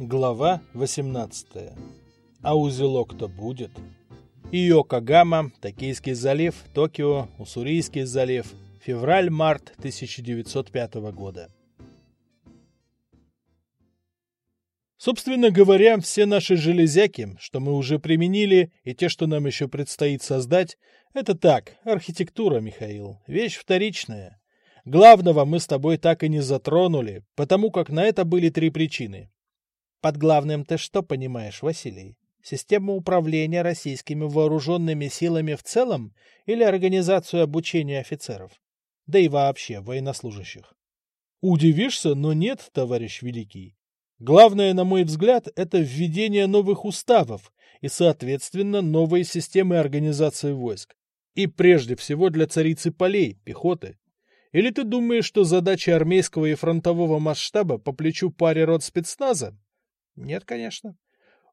Глава 18. А узелок-то будет. Иокогама, Токийский залив, Токио, Уссурийский залив, февраль-март 1905 года. Собственно говоря, все наши железяки, что мы уже применили, и те, что нам еще предстоит создать, это так, архитектура, Михаил, вещь вторичная. Главного мы с тобой так и не затронули, потому как на это были три причины. Под главным ты что понимаешь, Василий? Систему управления российскими вооруженными силами в целом или организацию обучения офицеров? Да и вообще военнослужащих. Удивишься, но нет, товарищ Великий. Главное, на мой взгляд, это введение новых уставов и, соответственно, новые системы организации войск. И прежде всего для царицы полей, пехоты. Или ты думаешь, что задачи армейского и фронтового масштаба по плечу паре рот спецназа? Нет, конечно.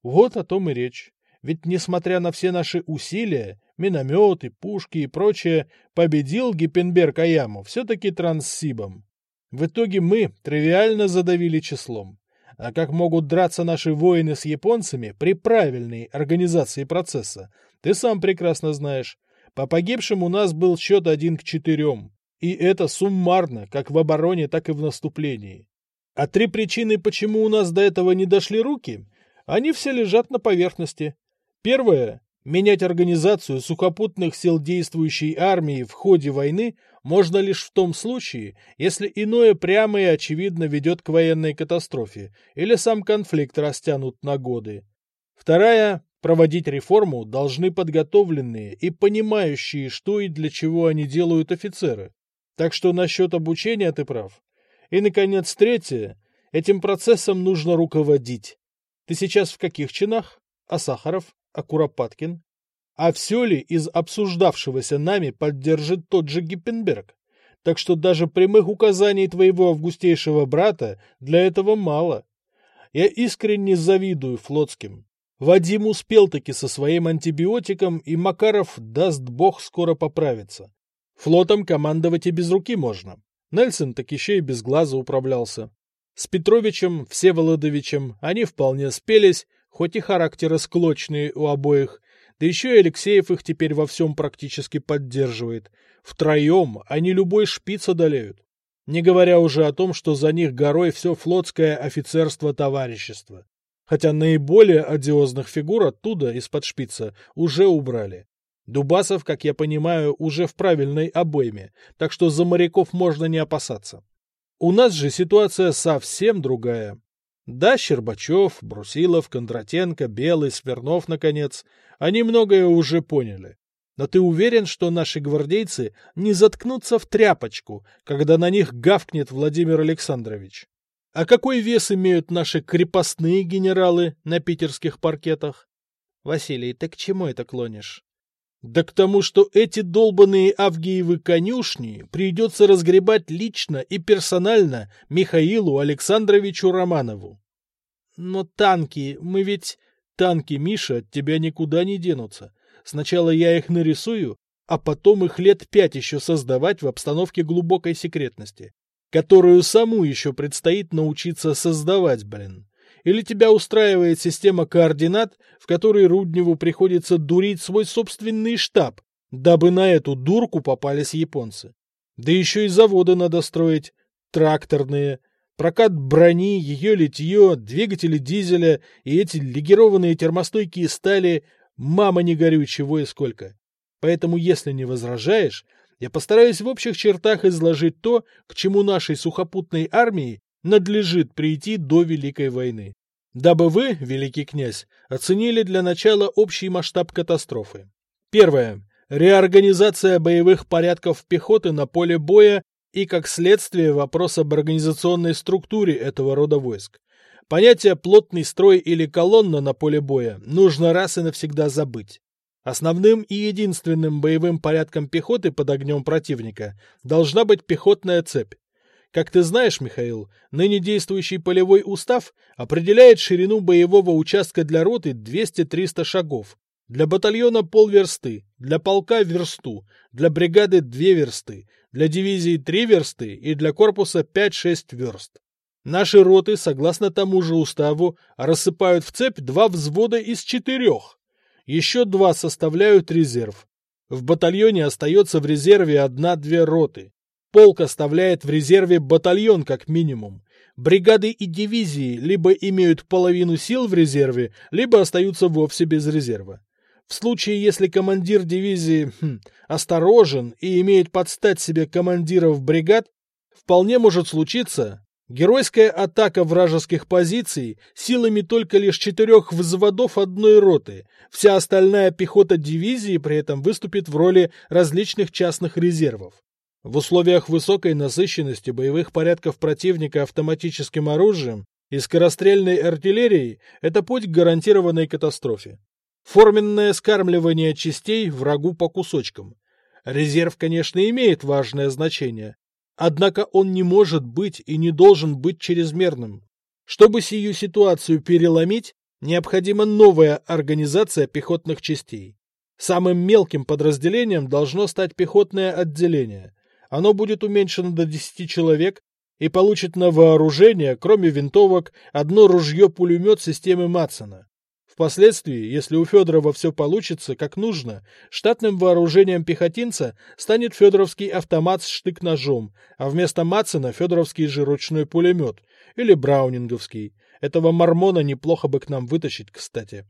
Вот о том и речь. Ведь, несмотря на все наши усилия, минометы, пушки и прочее, победил Гиппенберг Аяму все-таки транссибом. В итоге мы тривиально задавили числом. А как могут драться наши воины с японцами при правильной организации процесса, ты сам прекрасно знаешь. По погибшим у нас был счет один к четырем. И это суммарно, как в обороне, так и в наступлении. А три причины, почему у нас до этого не дошли руки, они все лежат на поверхности. Первое. Менять организацию сухопутных сил действующей армии в ходе войны можно лишь в том случае, если иное прямо и очевидно ведет к военной катастрофе или сам конфликт растянут на годы. Вторая. Проводить реформу должны подготовленные и понимающие, что и для чего они делают офицеры. Так что насчет обучения ты прав. И, наконец, третье. Этим процессом нужно руководить. Ты сейчас в каких чинах? А Сахаров? А Куропаткин? А все ли из обсуждавшегося нами поддержит тот же Гиппенберг? Так что даже прямых указаний твоего августейшего брата для этого мало. Я искренне завидую флотским. Вадим успел таки со своим антибиотиком, и Макаров, даст бог, скоро поправится. Флотом командовать и без руки можно. Нельсон так еще и без глаза управлялся. С Петровичем, Всеволодовичем они вполне спелись, хоть и характеры склочные у обоих, да еще и Алексеев их теперь во всем практически поддерживает. Втроем они любой шпиц одолеют. Не говоря уже о том, что за них горой все флотское офицерство товарищества. Хотя наиболее одиозных фигур оттуда, из-под шпица, уже убрали. Дубасов, как я понимаю, уже в правильной обойме, так что за моряков можно не опасаться. У нас же ситуация совсем другая. Да, Щербачев, Брусилов, Кондратенко, Белый, Свернов, наконец, они многое уже поняли. Но ты уверен, что наши гвардейцы не заткнутся в тряпочку, когда на них гавкнет Владимир Александрович? А какой вес имеют наши крепостные генералы на питерских паркетах? Василий, ты к чему это клонишь? Да к тому, что эти долбанные Авгиевы конюшни придется разгребать лично и персонально Михаилу Александровичу Романову. Но танки, мы ведь... Танки, Миша, от тебя никуда не денутся. Сначала я их нарисую, а потом их лет пять еще создавать в обстановке глубокой секретности, которую саму еще предстоит научиться создавать, блин. Или тебя устраивает система координат, в которой Рудневу приходится дурить свой собственный штаб, дабы на эту дурку попались японцы? Да еще и заводы надо строить, тракторные, прокат брони, ее литье, двигатели дизеля и эти легированные термостойкие стали, мама не горюй, чего и сколько. Поэтому, если не возражаешь, я постараюсь в общих чертах изложить то, к чему нашей сухопутной армии надлежит прийти до Великой войны. Дабы вы, великий князь, оценили для начала общий масштаб катастрофы. Первое. Реорганизация боевых порядков пехоты на поле боя и, как следствие, вопрос об организационной структуре этого рода войск. Понятие «плотный строй» или «колонна» на поле боя нужно раз и навсегда забыть. Основным и единственным боевым порядком пехоты под огнем противника должна быть пехотная цепь. Как ты знаешь, Михаил, ныне действующий полевой устав определяет ширину боевого участка для роты 200-300 шагов, для батальона полверсты, для полка версту, для бригады две версты, для дивизии три версты и для корпуса 5-6 верст. Наши роты, согласно тому же уставу, рассыпают в цепь два взвода из четырех. Еще два составляют резерв. В батальоне остается в резерве одна-две роты. Полк оставляет в резерве батальон как минимум. Бригады и дивизии либо имеют половину сил в резерве, либо остаются вовсе без резерва. В случае, если командир дивизии хм, осторожен и имеет подстать себе командиров бригад, вполне может случиться геройская атака вражеских позиций силами только лишь четырех взводов одной роты. Вся остальная пехота дивизии при этом выступит в роли различных частных резервов. В условиях высокой насыщенности боевых порядков противника автоматическим оружием и скорострельной артиллерией это путь к гарантированной катастрофе. Форменное скармливание частей врагу по кусочкам. Резерв, конечно, имеет важное значение, однако он не может быть и не должен быть чрезмерным. Чтобы сию ситуацию переломить, необходима новая организация пехотных частей. Самым мелким подразделением должно стать пехотное отделение. Оно будет уменьшено до 10 человек и получит на вооружение, кроме винтовок, одно ружье-пулемет системы Матсона. Впоследствии, если у Федорова все получится как нужно, штатным вооружением пехотинца станет федоровский автомат с штык-ножом, а вместо Матсона федоровский же ручной пулемет или браунинговский. Этого мормона неплохо бы к нам вытащить, кстати.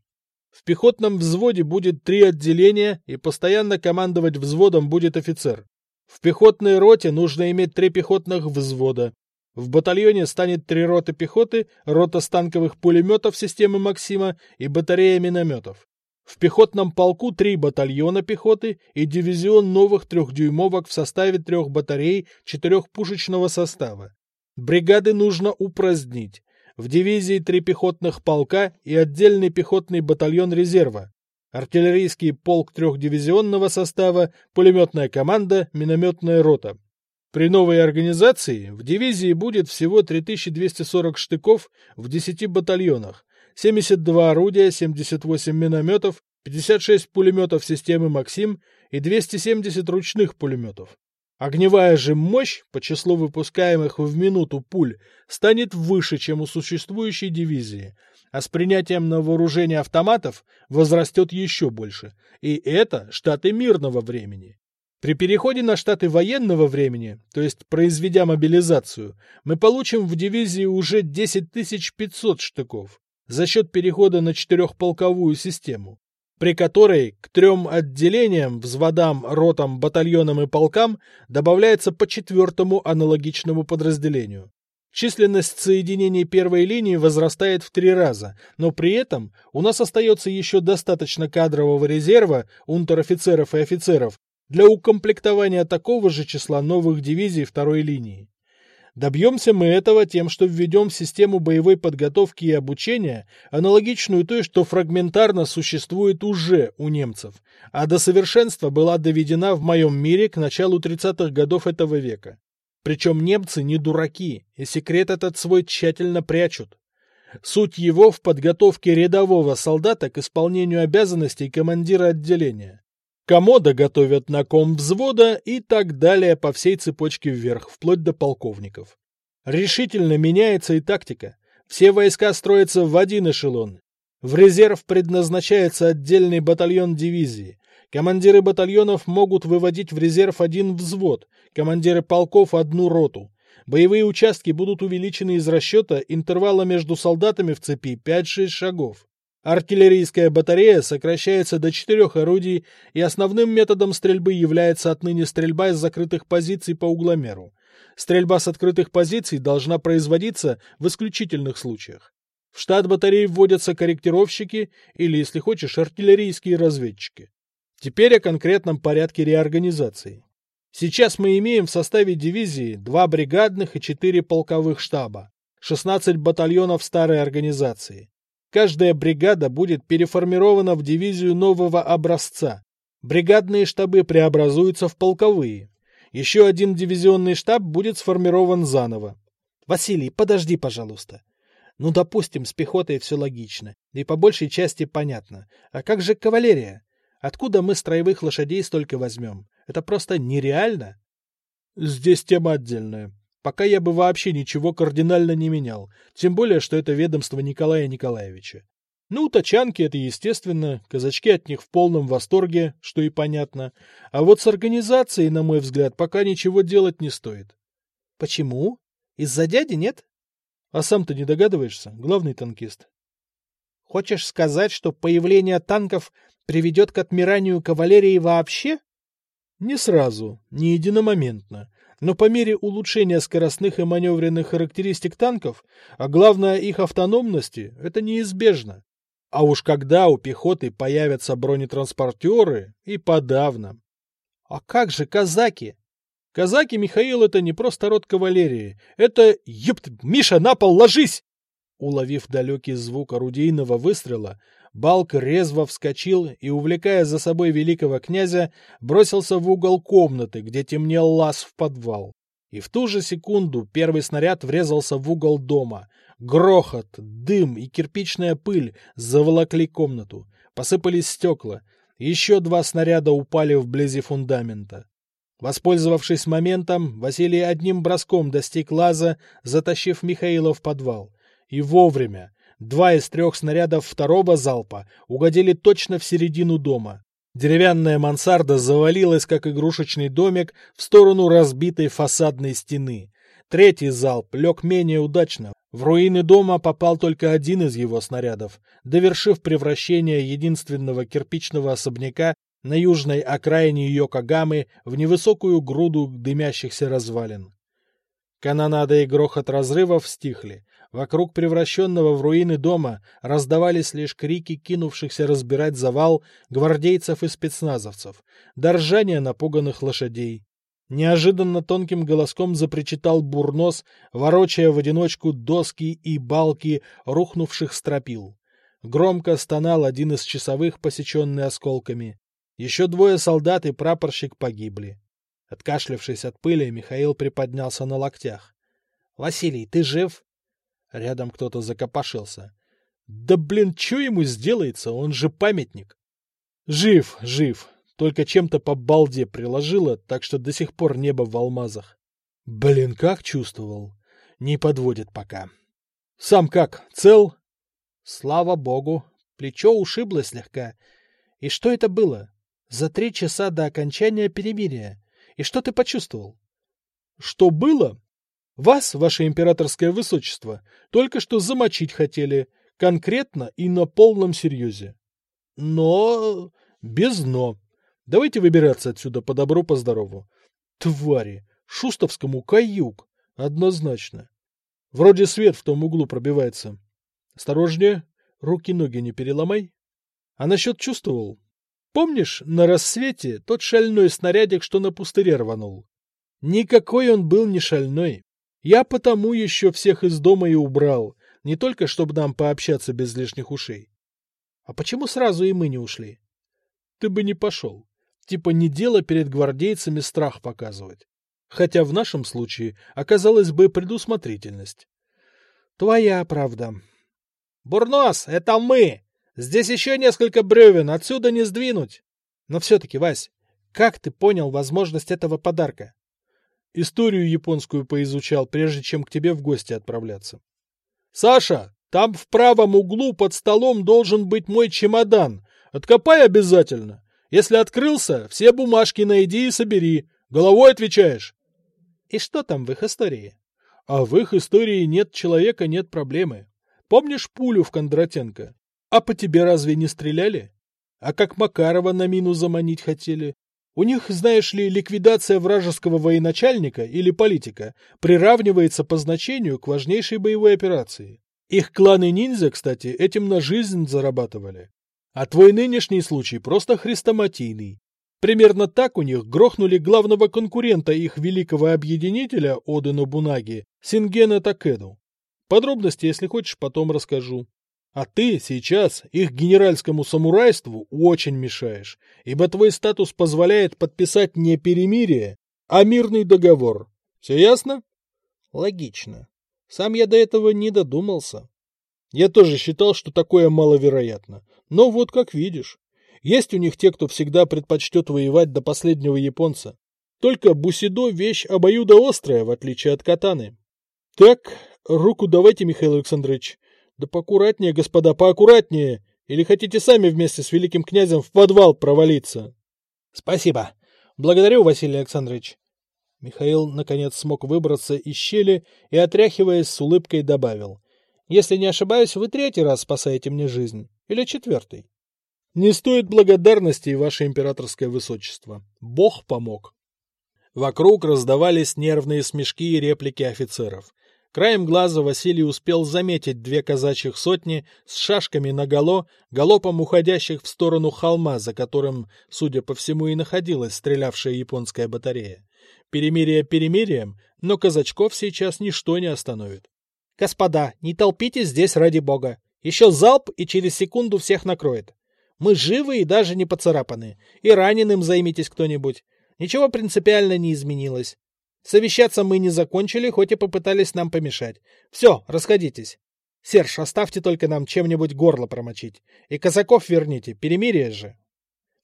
В пехотном взводе будет три отделения, и постоянно командовать взводом будет офицер. В пехотной роте нужно иметь три пехотных взвода. В батальоне станет три роты пехоты, рота станковых пулеметов системы Максима и батарея минометов. В пехотном полку три батальона пехоты и дивизион новых трехдюймовок в составе трех батарей четырехпушечного состава. Бригады нужно упразднить. В дивизии три пехотных полка и отдельный пехотный батальон резерва артиллерийский полк трехдивизионного состава, пулеметная команда, минометная рота. При новой организации в дивизии будет всего 3240 штыков в 10 батальонах, 72 орудия, 78 минометов, 56 пулеметов системы «Максим» и 270 ручных пулеметов. Огневая же мощь по числу выпускаемых в минуту пуль станет выше, чем у существующей дивизии, а с принятием на вооружение автоматов возрастет еще больше. И это штаты мирного времени. При переходе на штаты военного времени, то есть произведя мобилизацию, мы получим в дивизии уже 10 500 штыков за счет перехода на четырехполковую систему, при которой к трем отделениям, взводам, ротам, батальонам и полкам добавляется по четвертому аналогичному подразделению. Численность соединений первой линии возрастает в три раза, но при этом у нас остается еще достаточно кадрового резерва унтер-офицеров и офицеров для укомплектования такого же числа новых дивизий второй линии. Добьемся мы этого тем, что введем систему боевой подготовки и обучения, аналогичную той, что фрагментарно существует уже у немцев, а до совершенства была доведена в моем мире к началу 30-х годов этого века. Причем немцы не дураки, и секрет этот свой тщательно прячут. Суть его в подготовке рядового солдата к исполнению обязанностей командира отделения. Комода готовят на ком взвода и так далее по всей цепочке вверх, вплоть до полковников. Решительно меняется и тактика. Все войска строятся в один эшелон. В резерв предназначается отдельный батальон дивизии. Командиры батальонов могут выводить в резерв один взвод, командиры полков – одну роту. Боевые участки будут увеличены из расчета интервала между солдатами в цепи 5-6 шагов. Артиллерийская батарея сокращается до четырех орудий, и основным методом стрельбы является отныне стрельба из закрытых позиций по угломеру. Стрельба с открытых позиций должна производиться в исключительных случаях. В штат батареи вводятся корректировщики или, если хочешь, артиллерийские разведчики. Теперь о конкретном порядке реорганизации. Сейчас мы имеем в составе дивизии два бригадных и четыре полковых штаба, 16 батальонов старой организации. Каждая бригада будет переформирована в дивизию нового образца. Бригадные штабы преобразуются в полковые. Еще один дивизионный штаб будет сформирован заново. Василий, подожди, пожалуйста. Ну, допустим, с пехотой все логично, и по большей части понятно. А как же кавалерия? Откуда мы строевых лошадей столько возьмем? Это просто нереально. Здесь тема отдельная. пока я бы вообще ничего кардинально не менял, тем более, что это ведомство Николая Николаевича. Ну, тачанки — это естественно, казачки от них в полном восторге, что и понятно. А вот с организацией, на мой взгляд, пока ничего делать не стоит. — Почему? Из-за дяди, нет? — А сам-то не догадываешься, главный танкист. — Хочешь сказать, что появление танков приведет к отмиранию кавалерии вообще? — Не сразу, не единомоментно но по мере улучшения скоростных и маневренных характеристик танков, а главное их автономности, это неизбежно. А уж когда у пехоты появятся бронетранспортеры, и подавно. А как же казаки? Казаки, Михаил, это не просто род кавалерии. Это... Ёпт, Миша, на пол ложись! Уловив далекий звук орудийного выстрела, Балк резво вскочил и, увлекая за собой великого князя, бросился в угол комнаты, где темнел лаз в подвал. И в ту же секунду первый снаряд врезался в угол дома. Грохот, дым и кирпичная пыль заволокли комнату. Посыпались стекла. Еще два снаряда упали вблизи фундамента. Воспользовавшись моментом, Василий одним броском достиг лаза, затащив Михаила в подвал. И вовремя. Два из трех снарядов второго залпа угодили точно в середину дома. Деревянная мансарда завалилась, как игрушечный домик, в сторону разбитой фасадной стены. Третий залп лег менее удачно. В руины дома попал только один из его снарядов, довершив превращение единственного кирпичного особняка на южной окраине Йокогамы в невысокую груду дымящихся развалин. Канонада и грохот разрывов стихли. Вокруг превращенного в руины дома раздавались лишь крики кинувшихся разбирать завал гвардейцев и спецназовцев, до ржания напуганных лошадей. Неожиданно тонким голоском запричитал бурнос, ворочая в одиночку доски и балки рухнувших стропил. Громко стонал один из часовых, посеченный осколками. Еще двое солдат и прапорщик погибли. Откашлявшись от пыли, Михаил приподнялся на локтях. — Василий, ты жив? Рядом кто-то закопошился. Да блин, что ему сделается? Он же памятник. Жив, жив. Только чем-то по балде приложило, так что до сих пор небо в алмазах. Блин, как чувствовал. Не подводит пока. Сам как, цел? Слава богу. Плечо ушибло слегка. И что это было? За три часа до окончания перемирия. И что ты почувствовал? Что было? Вас, ваше императорское высочество, только что замочить хотели, конкретно и на полном серьезе. Но... без но. Давайте выбираться отсюда по добру, по здорову. Твари! Шустовскому каюк! Однозначно. Вроде свет в том углу пробивается. Осторожнее, руки-ноги не переломай. А насчет чувствовал? Помнишь, на рассвете тот шальной снарядик, что на пустыре рванул? Никакой он был не шальной. Я потому еще всех из дома и убрал, не только чтобы нам пообщаться без лишних ушей. А почему сразу и мы не ушли? Ты бы не пошел. Типа не дело перед гвардейцами страх показывать. Хотя в нашем случае оказалась бы предусмотрительность. Твоя правда. Бурнос, это мы! Здесь еще несколько бревен, отсюда не сдвинуть. Но все-таки, Вась, как ты понял возможность этого подарка? Историю японскую поизучал, прежде чем к тебе в гости отправляться. Саша, там в правом углу под столом должен быть мой чемодан. Откопай обязательно. Если открылся, все бумажки найди и собери. Головой отвечаешь. И что там в их истории? А в их истории нет человека, нет проблемы. Помнишь пулю в Кондратенко? А по тебе разве не стреляли? А как Макарова на мину заманить хотели? У них, знаешь ли, ликвидация вражеского военачальника или политика приравнивается по значению к важнейшей боевой операции. Их кланы ниндзя, кстати, этим на жизнь зарабатывали. А твой нынешний случай просто хрестоматийный. Примерно так у них грохнули главного конкурента их великого объединителя Оды Нобунаги, Сингена Такеду. Подробности, если хочешь, потом расскажу. А ты сейчас их генеральскому самурайству очень мешаешь, ибо твой статус позволяет подписать не перемирие, а мирный договор. Все ясно? Логично. Сам я до этого не додумался. Я тоже считал, что такое маловероятно. Но вот как видишь. Есть у них те, кто всегда предпочтет воевать до последнего японца. Только бусидо — вещь обоюдоострая, в отличие от катаны. Так, руку давайте, Михаил Александрович. Да поаккуратнее, господа, поаккуратнее. Или хотите сами вместе с великим князем в подвал провалиться? Спасибо. Благодарю, Василий Александрович. Михаил, наконец, смог выбраться из щели и, отряхиваясь с улыбкой, добавил. Если не ошибаюсь, вы третий раз спасаете мне жизнь. Или четвертый? Не стоит благодарности, ваше императорское высочество. Бог помог. Вокруг раздавались нервные смешки и реплики офицеров. Краем глаза Василий успел заметить две казачьих сотни с шашками наголо, галопом уходящих в сторону холма, за которым, судя по всему, и находилась стрелявшая японская батарея. Перемирие перемирием, но казачков сейчас ничто не остановит. — Господа, не толпитесь здесь ради бога. Еще залп, и через секунду всех накроет. Мы живы и даже не поцарапаны. И раненым займитесь кто-нибудь. Ничего принципиально не изменилось. Совещаться мы не закончили, хоть и попытались нам помешать. Все, расходитесь. Серж, оставьте только нам чем-нибудь горло промочить. И казаков верните, перемирие же.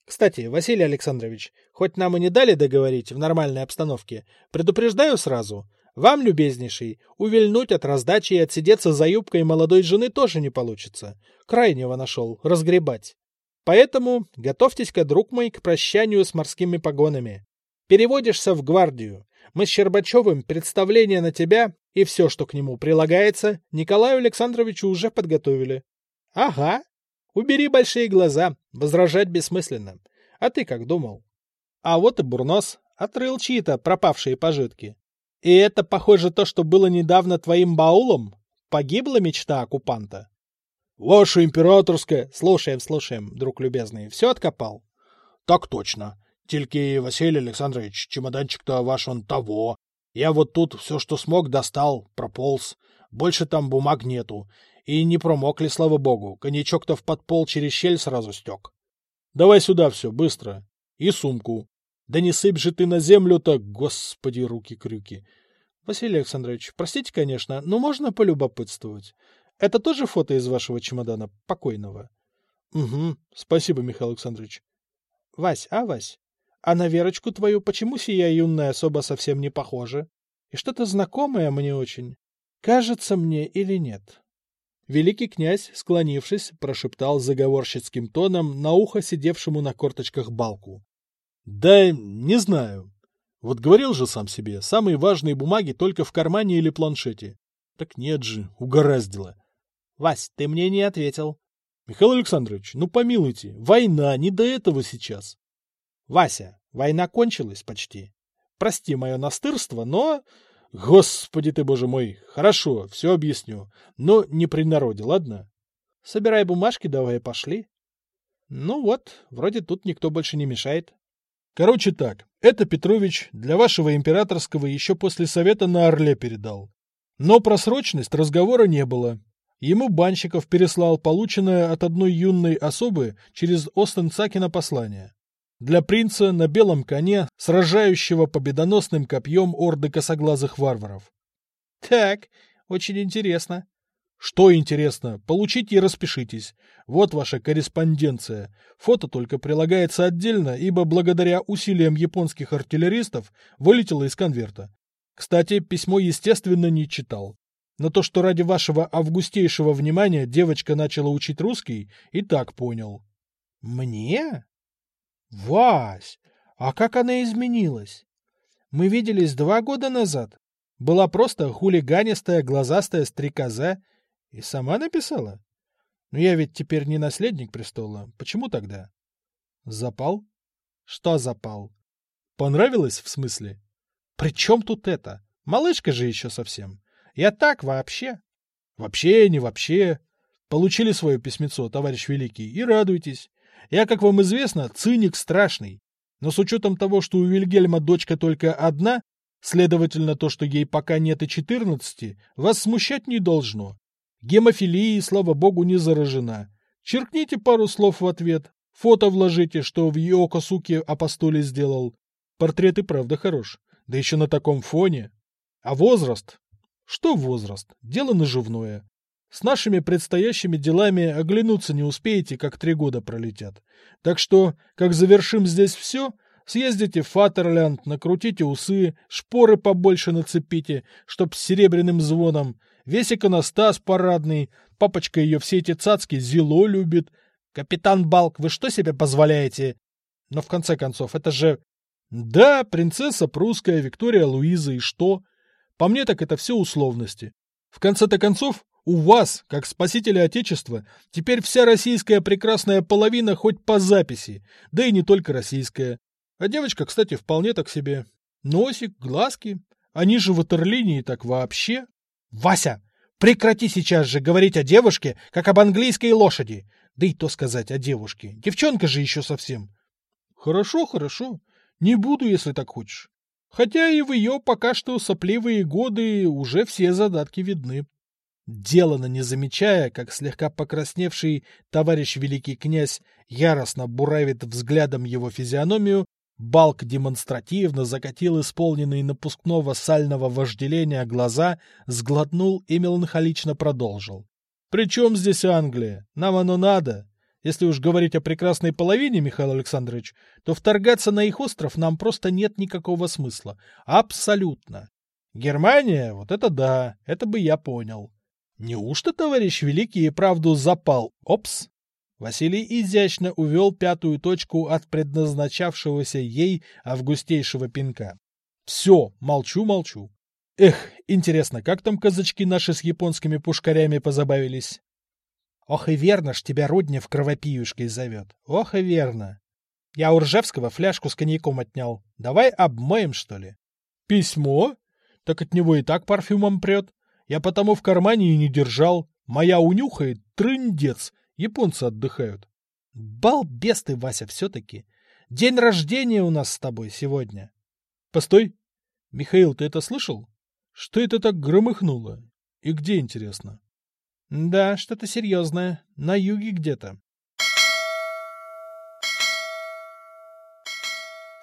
Кстати, Василий Александрович, хоть нам и не дали договорить в нормальной обстановке, предупреждаю сразу. Вам, любезнейший, увильнуть от раздачи и отсидеться за юбкой молодой жены тоже не получится. Крайнего нашел, разгребать. Поэтому готовьтесь-ка, друг мой, к прощанию с морскими погонами. Переводишься в гвардию. Мы с Щербачевым представление на тебя и все, что к нему прилагается, Николаю Александровичу уже подготовили. — Ага. Убери большие глаза, возражать бессмысленно. А ты как думал? А вот и Бурнос отрыл чьи-то пропавшие пожитки. И это, похоже, то, что было недавно твоим баулом? Погибла мечта оккупанта? — Ваше императорское... — Слушаем, слушаем, друг любезный. Все откопал? — Так точно. Тільки, Василий Александрович, чемоданчик-то ваш он того. Я вот тут все, что смог, достал, прополз. Больше там бумаг нету. И не промокли, слава богу. Коньячок-то в подпол через щель сразу стек. Давай сюда все, быстро. И сумку. Да не сыпь же ты на землю-то, господи, руки-крюки. Василий Александрович, простите, конечно, но можно полюбопытствовать. Это тоже фото из вашего чемодана покойного? Угу, спасибо, Михаил Александрович. Вась, а, Вась? А на Верочку твою почему сия юная особа совсем не похожа? И что-то знакомое мне очень. Кажется мне или нет? Великий князь, склонившись, прошептал заговорщицким тоном на ухо сидевшему на корточках балку. — Да не знаю. Вот говорил же сам себе, самые важные бумаги только в кармане или планшете. Так нет же, угораздило. — Вась, ты мне не ответил. — Михаил Александрович, ну помилуйте, война, не до этого сейчас. Вася, война кончилась почти. Прости мое настырство, но... Господи ты, боже мой, хорошо, все объясню. Но не при народе, ладно? Собирай бумажки, давай пошли. Ну вот, вроде тут никто больше не мешает. Короче так, это Петрович для вашего императорского еще после совета на Орле передал. Но про срочность разговора не было. Ему Банщиков переслал полученное от одной юной особы через Остен Цакина послание для принца на белом коне, сражающего победоносным копьем орды косоглазых варваров. Так, очень интересно. Что интересно, получите и распишитесь. Вот ваша корреспонденция. Фото только прилагается отдельно, ибо благодаря усилиям японских артиллеристов вылетело из конверта. Кстати, письмо, естественно, не читал. Но то, что ради вашего августейшего внимания девочка начала учить русский, и так понял. Мне? Вась, а как она изменилась? Мы виделись два года назад. Была просто хулиганистая, глазастая стрекоза. И сама написала? Но я ведь теперь не наследник престола. Почему тогда? Запал? Что запал? Понравилось, в смысле? При чем тут это? Малышка же еще совсем. Я так вообще. Вообще, не вообще. Получили свое письмецо, товарищ Великий, и радуйтесь. Я, как вам известно, циник страшный. Но с учетом того, что у Вильгельма дочка только одна, следовательно, то, что ей пока нет и четырнадцати, вас смущать не должно. Гемофилией, слава богу, не заражена. Черкните пару слов в ответ. Фото вложите, что в Йоко Суке апостоле сделал. Портрет и правда хорош. Да еще на таком фоне. А возраст? Что возраст? Дело наживное. С нашими предстоящими делами оглянуться не успеете, как три года пролетят. Так что, как завершим здесь все, Съездите в Фатерлянд, накрутите усы, шпоры побольше нацепите, чтоб с серебряным звоном. Весь иконостас парадный, папочка ее все эти цацки зело любит. Капитан Балк, вы что себе позволяете? Но в конце концов, это же... Да, принцесса прусская, Виктория Луиза и что? По мне так это все условности. В конце-то концов, у вас, как спасителя Отечества, теперь вся российская прекрасная половина хоть по записи, да и не только российская. А девочка, кстати, вполне так себе. Носик, глазки. Они же в ватерлинии так вообще. Вася, прекрати сейчас же говорить о девушке, как об английской лошади. Да и то сказать о девушке. Девчонка же еще совсем. Хорошо, хорошо. Не буду, если так хочешь. Хотя и в ее пока что сопливые годы уже все задатки видны. Делано не замечая, как слегка покрасневший товарищ великий князь яростно буравит взглядом его физиономию, Балк демонстративно закатил исполненные напускного сального вожделения глаза, сглотнул и меланхолично продолжил. «При чем здесь Англия? Нам оно надо. Если уж говорить о прекрасной половине, Михаил Александрович, то вторгаться на их остров нам просто нет никакого смысла. Абсолютно. Германия, вот это да, это бы я понял. Неужто, товарищ Великий, и правду запал? Опс! Василий изящно увел пятую точку от предназначавшегося ей августейшего пинка. Все, молчу-молчу. Эх, интересно, как там казачки наши с японскими пушкарями позабавились? Ох и верно ж тебя Руднев кровопиюшкой зовет. Ох и верно. Я у Ржевского фляжку с коньяком отнял. Давай обмоем, что ли? Письмо? Так от него и так парфюмом прет. Я потому в кармане и не держал. Моя унюхает, трындец. Японцы отдыхают. Балбес ты, Вася, все-таки. День рождения у нас с тобой сегодня. Постой. Михаил, ты это слышал? Что это так громыхнуло? И где, интересно? Да, что-то серьезное. На юге где-то.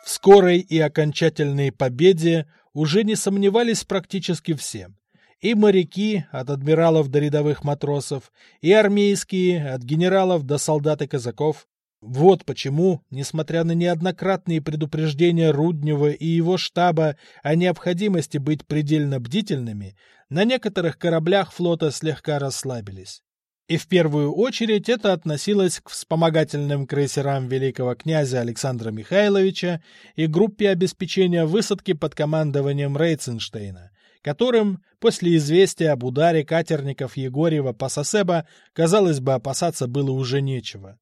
В скорой и окончательной победе уже не сомневались практически все и моряки от адмиралов до рядовых матросов, и армейские от генералов до солдат и казаков. Вот почему, несмотря на неоднократные предупреждения Руднева и его штаба о необходимости быть предельно бдительными, на некоторых кораблях флота слегка расслабились. И в первую очередь это относилось к вспомогательным крейсерам великого князя Александра Михайловича и группе обеспечения высадки под командованием Рейценштейна, которым, после известия об ударе катерников Егорьева по Сосеба, казалось бы, опасаться было уже нечего.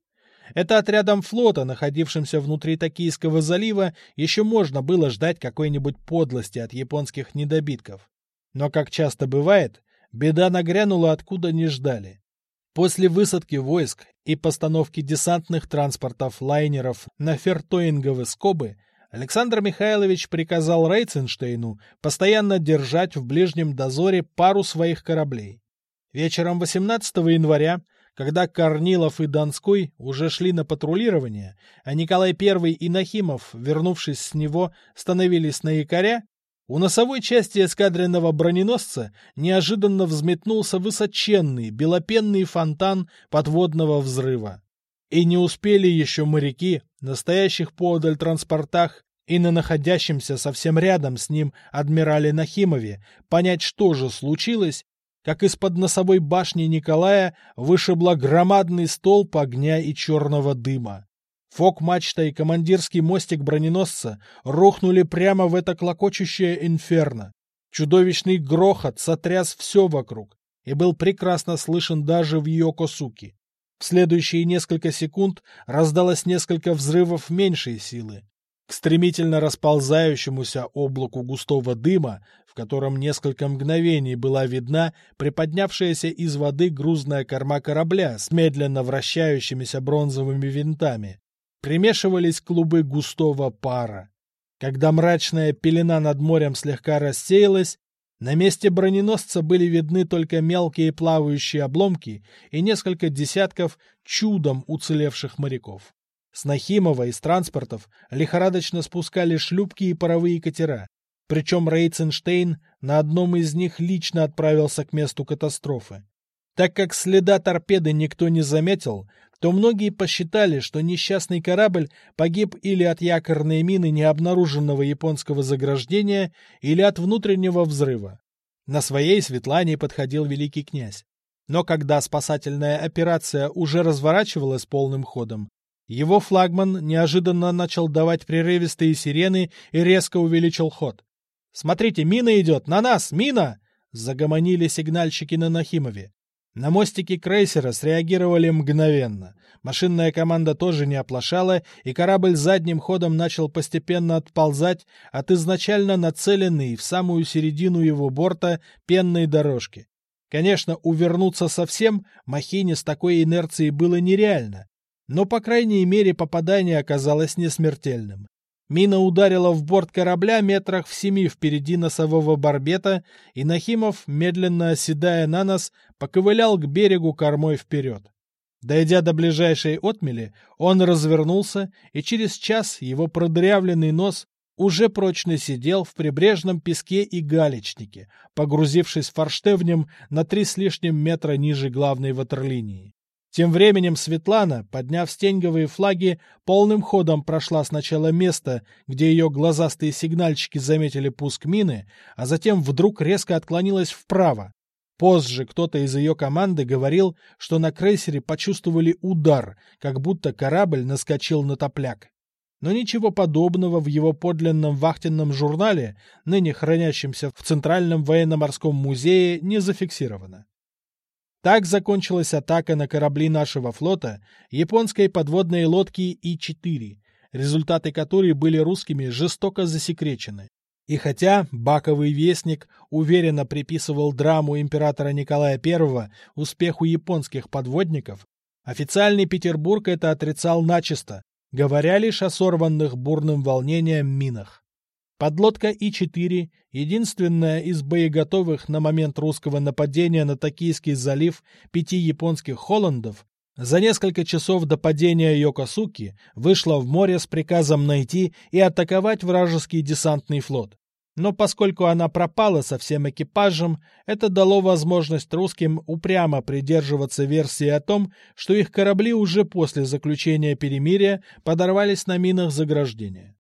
Это отрядом флота, находившимся внутри Токийского залива, еще можно было ждать какой-нибудь подлости от японских недобитков. Но, как часто бывает, беда нагрянула откуда не ждали. После высадки войск и постановки десантных транспортов-лайнеров на фертоинговые скобы Александр Михайлович приказал Рейценштейну постоянно держать в ближнем дозоре пару своих кораблей. Вечером 18 января, когда Корнилов и Донской уже шли на патрулирование, а Николай I и Нахимов, вернувшись с него, становились на якоря, у носовой части эскадренного броненосца неожиданно взметнулся высоченный белопенный фонтан подводного взрыва. И не успели еще моряки, настоящих подаль транспортах, и на находящемся совсем рядом с ним адмирале Нахимове понять, что же случилось, как из-под носовой башни Николая вышибла громадный столб огня и черного дыма. Фок-мачта и командирский мостик броненосца рухнули прямо в это клокочущее инферно. Чудовищный грохот сотряс все вокруг и был прекрасно слышен даже в Йокосуке. В следующие несколько секунд раздалось несколько взрывов меньшей силы. К стремительно расползающемуся облаку густого дыма, в котором несколько мгновений была видна приподнявшаяся из воды грузная корма корабля с медленно вращающимися бронзовыми винтами, примешивались клубы густого пара. Когда мрачная пелена над морем слегка рассеялась, на месте броненосца были видны только мелкие плавающие обломки и несколько десятков чудом уцелевших моряков. С Нахимова из транспортов лихорадочно спускали шлюпки и паровые катера. Причем Рейценштейн на одном из них лично отправился к месту катастрофы. Так как следа торпеды никто не заметил, то многие посчитали, что несчастный корабль погиб или от якорной мины необнаруженного японского заграждения, или от внутреннего взрыва. На своей Светлане подходил великий князь. Но когда спасательная операция уже разворачивалась полным ходом, его флагман неожиданно начал давать прерывистые сирены и резко увеличил ход. «Смотрите, мина идет! На нас! Мина!» — загомонили сигнальщики на Нахимове. На мостике крейсера среагировали мгновенно. Машинная команда тоже не оплошала, и корабль задним ходом начал постепенно отползать от изначально нацеленной в самую середину его борта пенной дорожки. Конечно, увернуться совсем махине с такой инерцией было нереально, но, по крайней мере, попадание оказалось несмертельным. Мина ударила в борт корабля метрах в семи впереди носового барбета, и Нахимов, медленно оседая на нос, поковылял к берегу кормой вперед. Дойдя до ближайшей отмели, он развернулся, и через час его продрявленный нос уже прочно сидел в прибрежном песке и галечнике, погрузившись форштевнем на три с лишним метра ниже главной ватерлинии. Тем временем Светлана, подняв стенговые флаги, полным ходом прошла сначала место, где ее глазастые сигнальщики заметили пуск мины, а затем вдруг резко отклонилась вправо. Позже кто-то из ее команды говорил, что на крейсере почувствовали удар, как будто корабль наскочил на топляк. Но ничего подобного в его подлинном вахтенном журнале, ныне хранящемся в Центральном военно-морском музее, не зафиксировано. Так закончилась атака на корабли нашего флота японской подводной лодки И-4, результаты которой были русскими жестоко засекречены. И хотя Баковый вестник уверенно приписывал драму императора Николая I успеху японских подводников, официальный Петербург это отрицал начисто, говоря лишь о сорванных бурным волнением минах. Подлодка И-4, единственная из боеготовых на момент русского нападения на Токийский залив пяти японских Холландов, за несколько часов до падения Йокосуки вышла в море с приказом найти и атаковать вражеский десантный флот. Но поскольку она пропала со всем экипажем, это дало возможность русским упрямо придерживаться версии о том, что их корабли уже после заключения перемирия подорвались на минах заграждения.